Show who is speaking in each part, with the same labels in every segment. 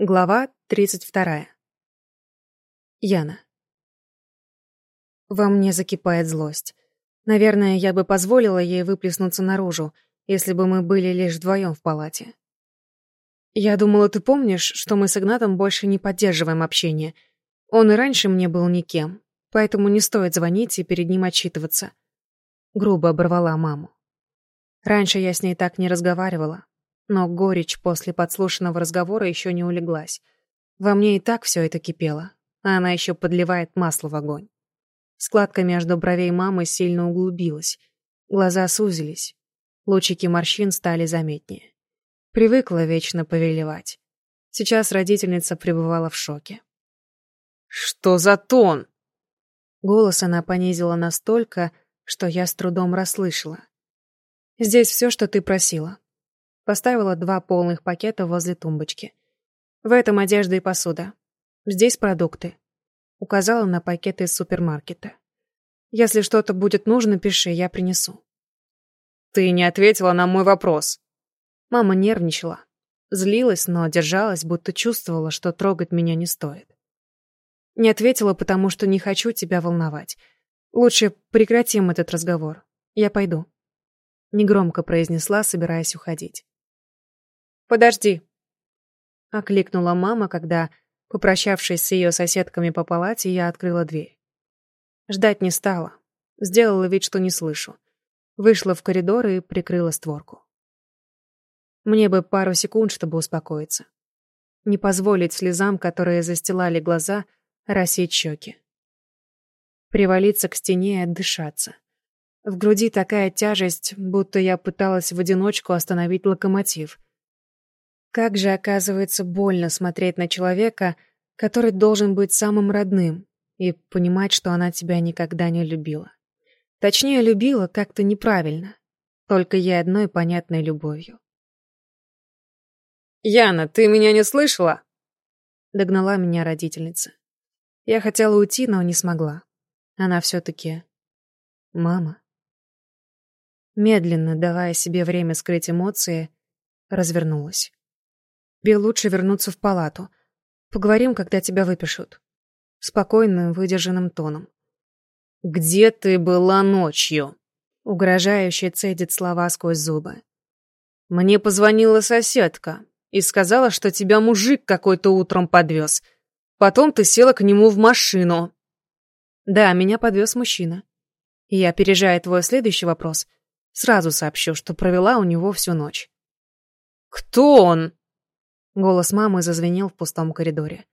Speaker 1: Глава 32. Яна. Во мне закипает злость. Наверное, я бы позволила ей выплеснуться наружу, если бы мы были лишь вдвоем в палате. Я думала, ты помнишь, что мы с Игнатом больше не поддерживаем общение. Он и раньше мне был никем, поэтому не стоит звонить и перед ним отчитываться. Грубо оборвала маму. Раньше я с ней так не разговаривала, но горечь после подслушанного разговора еще не улеглась. Во мне и так все это кипело, а она еще подливает масло в огонь. Складка между бровей мамы сильно углубилась. Глаза сузились. Лучики морщин стали заметнее. Привыкла вечно повелевать. Сейчас родительница пребывала в шоке.
Speaker 2: «Что за тон?»
Speaker 1: Голос она понизила настолько, что я с трудом расслышала. «Здесь все, что ты просила. Поставила два полных пакета возле тумбочки. В этом одежда и посуда. Здесь продукты. Указала на пакеты из супермаркета. Если что-то будет нужно, пиши, я принесу.
Speaker 2: Ты не ответила на мой вопрос.
Speaker 1: Мама нервничала. Злилась, но держалась, будто чувствовала, что трогать меня не стоит. Не ответила, потому что не хочу тебя волновать. Лучше прекратим этот разговор. Я пойду. Негромко произнесла, собираясь уходить.
Speaker 2: «Подожди!»
Speaker 1: — окликнула мама, когда, попрощавшись с ее соседками по палате, я открыла дверь. Ждать не стала. Сделала вид, что не слышу. Вышла в коридор и прикрыла створку. Мне бы пару секунд, чтобы успокоиться. Не позволить слезам, которые застилали глаза, рассеять щеки. Привалиться к стене и отдышаться. В груди такая тяжесть, будто я пыталась в одиночку остановить локомотив — как же, оказывается, больно смотреть на человека, который должен быть самым родным, и понимать, что она тебя никогда не любила. Точнее, любила как-то неправильно, только ей одной понятной любовью.
Speaker 2: «Яна, ты меня не слышала?»
Speaker 1: Догнала меня родительница. Я хотела уйти, но не смогла. Она все-таки... Мама. Медленно, давая себе время скрыть эмоции, развернулась. Тебе лучше вернуться в палату. Поговорим, когда тебя выпишут. Спокойным, выдержанным тоном.
Speaker 2: «Где ты была ночью?»
Speaker 1: Угрожающе цедит слова сквозь зубы.
Speaker 2: «Мне позвонила соседка и сказала, что тебя мужик какой-то утром подвез. Потом ты села к нему в машину».
Speaker 1: «Да, меня подвез мужчина. И я, опережая твой следующий вопрос, сразу сообщу, что провела у него всю ночь».
Speaker 2: «Кто он?»
Speaker 1: Голос мамы зазвенел в пустом коридоре.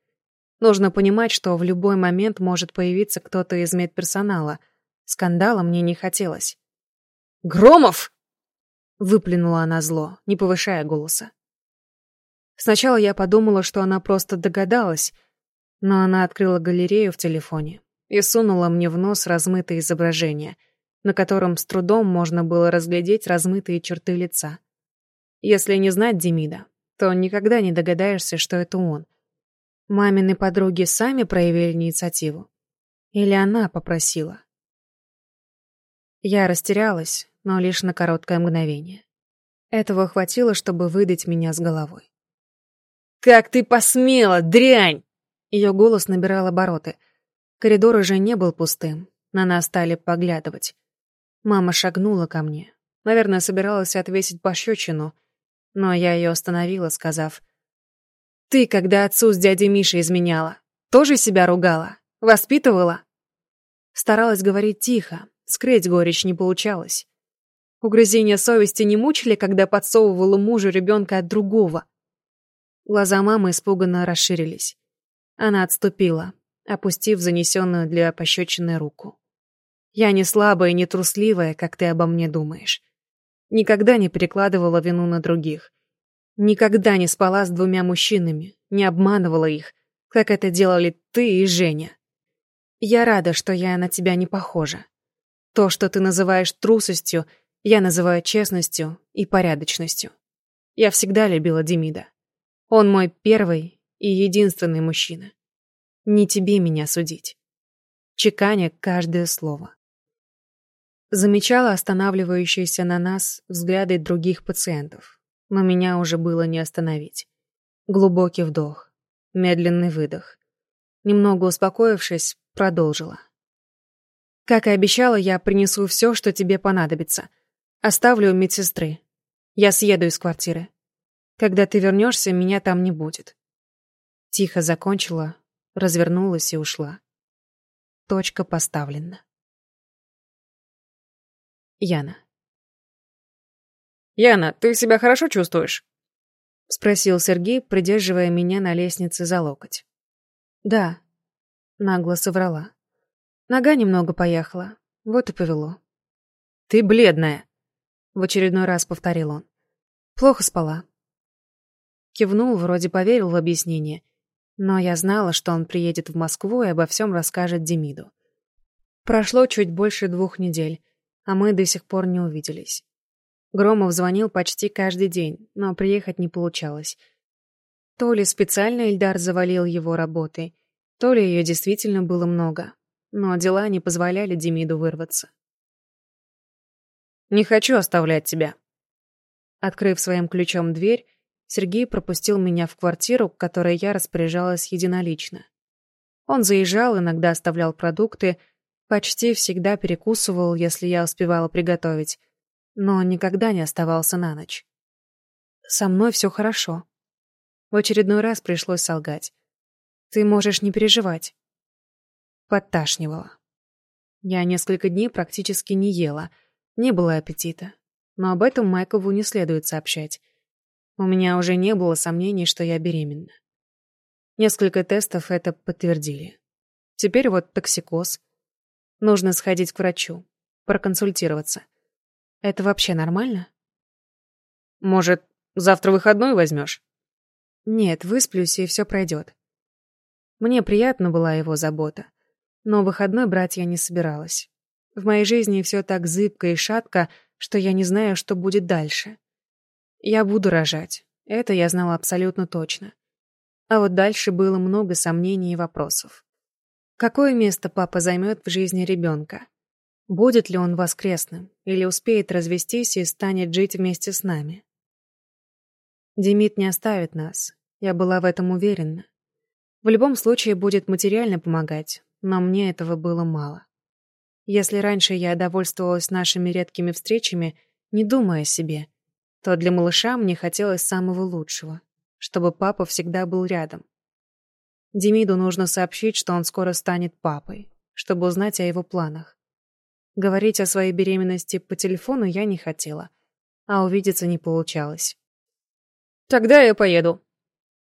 Speaker 1: Нужно понимать, что в любой момент может появиться кто-то из медперсонала. Скандала мне не хотелось.
Speaker 2: «Громов!»
Speaker 1: Выплюнула она зло, не повышая голоса. Сначала я подумала, что она просто догадалась, но она открыла галерею в телефоне и сунула мне в нос размытое изображение, на котором с трудом можно было разглядеть размытые черты лица. Если не знать Демида, то никогда не догадаешься, что это он. Мамины подруги сами проявили инициативу? Или она попросила? Я растерялась, но лишь на короткое мгновение. Этого хватило, чтобы выдать меня с головой.
Speaker 2: «Как ты посмела, дрянь!»
Speaker 1: Ее голос набирал обороты. Коридор уже не был пустым. На нас стали поглядывать. Мама шагнула ко мне. Наверное, собиралась отвесить пощечину — но я ее остановила, сказав, «Ты, когда отцу с дядей Мишей изменяла, тоже себя ругала? Воспитывала?» Старалась говорить тихо, скрыть горечь не получалось. Угрызения совести не мучили, когда подсовывала мужу ребенка от другого. Глаза мамы испуганно расширились. Она отступила, опустив занесенную для пощечины руку. «Я не слабая и не трусливая, как ты обо мне думаешь. Никогда не перекладывала вину на других. Никогда не спала с двумя мужчинами, не обманывала их, как это делали ты и Женя. Я рада, что я на тебя не похожа. То, что ты называешь трусостью, я называю честностью и порядочностью. Я всегда любила Демида. Он мой первый и единственный мужчина. Не тебе меня судить. Чеканя каждое слово. Замечала останавливающиеся на нас взгляды других пациентов, но меня уже было не остановить. Глубокий вдох, Медленный выдох. Немного успокоившись, продолжила. Как и обещала, я принесу все, что тебе понадобится. Оставлю у медсестры. Я съеду из квартиры. Когда ты вернешься, меня там не будет. Тихо закончила, развернулась и ушла. Точка поставлена. Яна.
Speaker 2: «Яна, ты себя хорошо чувствуешь?»
Speaker 1: — спросил Сергей, придерживая меня на лестнице за локоть. «Да», — нагло соврала. Нога немного поехала, вот и повело.
Speaker 2: «Ты бледная», —
Speaker 1: в очередной раз повторил он. «Плохо спала». Кивнул, вроде поверил в объяснение, но я знала, что он приедет в Москву и обо всем расскажет Демиду. Прошло чуть больше двух недель, а мы до сих пор не увиделись. Громов звонил почти каждый день, но приехать не получалось. То ли специально Ильдар завалил его работой, то ли ее действительно было много, но дела не позволяли Демиду вырваться.
Speaker 2: «Не хочу оставлять тебя».
Speaker 1: Открыв своим ключом дверь, Сергей пропустил меня в квартиру, которой я распоряжалась единолично. Он заезжал, иногда оставлял продукты, почти всегда перекусывал, если я успевала приготовить, но никогда не оставался на ночь. «Со мной все хорошо». В очередной раз пришлось солгать. «Ты можешь не переживать». Подташнивало. Я несколько дней практически не ела, не было аппетита. Но об этом Майкову не следует сообщать. У меня уже не было сомнений, что я беременна. Несколько тестов это подтвердили. Теперь вот токсикоз. Нужно сходить к врачу, проконсультироваться. Это вообще нормально?
Speaker 2: Может, завтра выходной возьмешь?
Speaker 1: Нет, высплюсь, и все пройдет. Мне приятна была его забота но выходной брать я не собиралась. В моей жизни все так зыбко и шатко, что я не знаю, что будет дальше. Я буду рожать, это я знала абсолютно точно. А вот дальше было много сомнений и вопросов. Какое место папа займет в жизни ребенка? Будет ли он воскресным, или успеет развестись и станет жить вместе с нами? Демид не оставит нас, я была в этом уверена. В любом случае будет материально помогать, но мне этого было мало. Если раньше я довольствовалась нашими редкими встречами, не думая о себе, то для малыша мне хотелось самого лучшего, чтобы папа всегда был рядом. Демиду нужно сообщить, что он скоро станет папой, чтобы узнать о его планах. Говорить о своей беременности по телефону я не хотела, а увидеться не получалось.
Speaker 2: «Тогда я поеду»,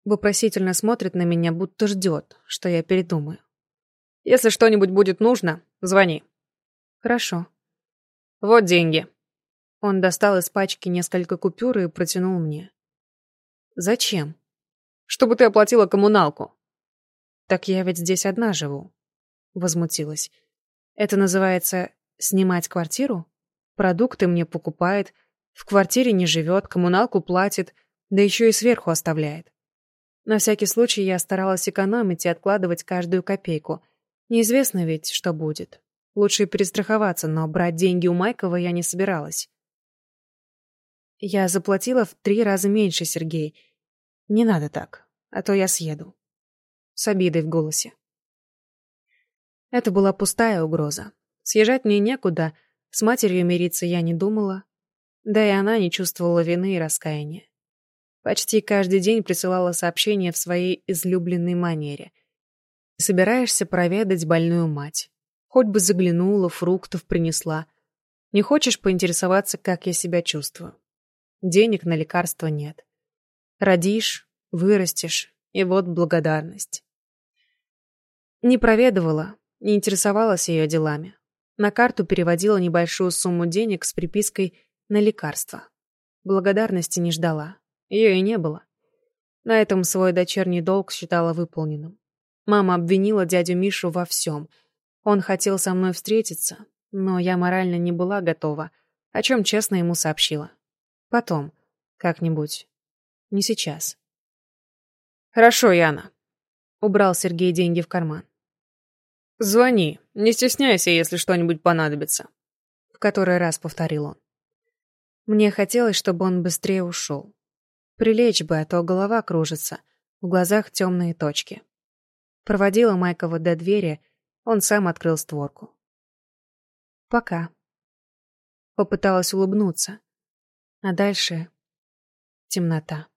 Speaker 1: Вопросительно смотрит на меня, будто ждет, что я передумаю.
Speaker 2: Если что-нибудь будет нужно, звони.
Speaker 1: Хорошо.
Speaker 2: Вот деньги.
Speaker 1: Он достал из пачки несколько купюр и протянул мне. Зачем?
Speaker 2: Чтобы ты оплатила коммуналку.
Speaker 1: Так я ведь здесь одна живу. Возмутилась. Это называется снимать квартиру? Продукты мне покупает, в квартире не живет, коммуналку платит, да еще и сверху оставляет. На всякий случай я старалась экономить и откладывать каждую копейку — Неизвестно ведь, что будет. Лучше перестраховаться, но брать деньги у Майкова я не собиралась. Я заплатила в три раза меньше, Сергей. Не надо так, а то я съеду. С обидой в голосе. Это была пустая угроза. Съезжать мне некуда, с матерью мириться я не думала. Да и она не чувствовала вины и раскаяния. Почти каждый день присылала сообщения в своей излюбленной манере — Собираешься проведать больную мать. Хоть бы заглянула, фруктов принесла. Не хочешь поинтересоваться, как я себя чувствую? Денег на лекарства нет. Родишь, вырастешь, и вот благодарность. Не проведывала, не интересовалась ее делами. На карту переводила небольшую сумму денег с припиской на лекарства. Благодарности не ждала. Ее и не было. На этом свой дочерний долг считала выполненным. Мама обвинила дядю Мишу во всем. Он хотел со мной встретиться, но я морально не была готова, о чем честно ему сообщила. Потом, как-нибудь. Не сейчас.
Speaker 2: «Хорошо, Яна», —
Speaker 1: убрал Сергей деньги в карман.
Speaker 2: «Звони, не стесняйся, если что-нибудь понадобится», —
Speaker 1: в который раз повторил он. Мне хотелось, чтобы он быстрее ушел. Прилечь бы, а то голова кружится, в глазах темные точки. Проводила Майкова до двери, он сам открыл створку. «Пока». Попыталась улыбнуться. А дальше — темнота.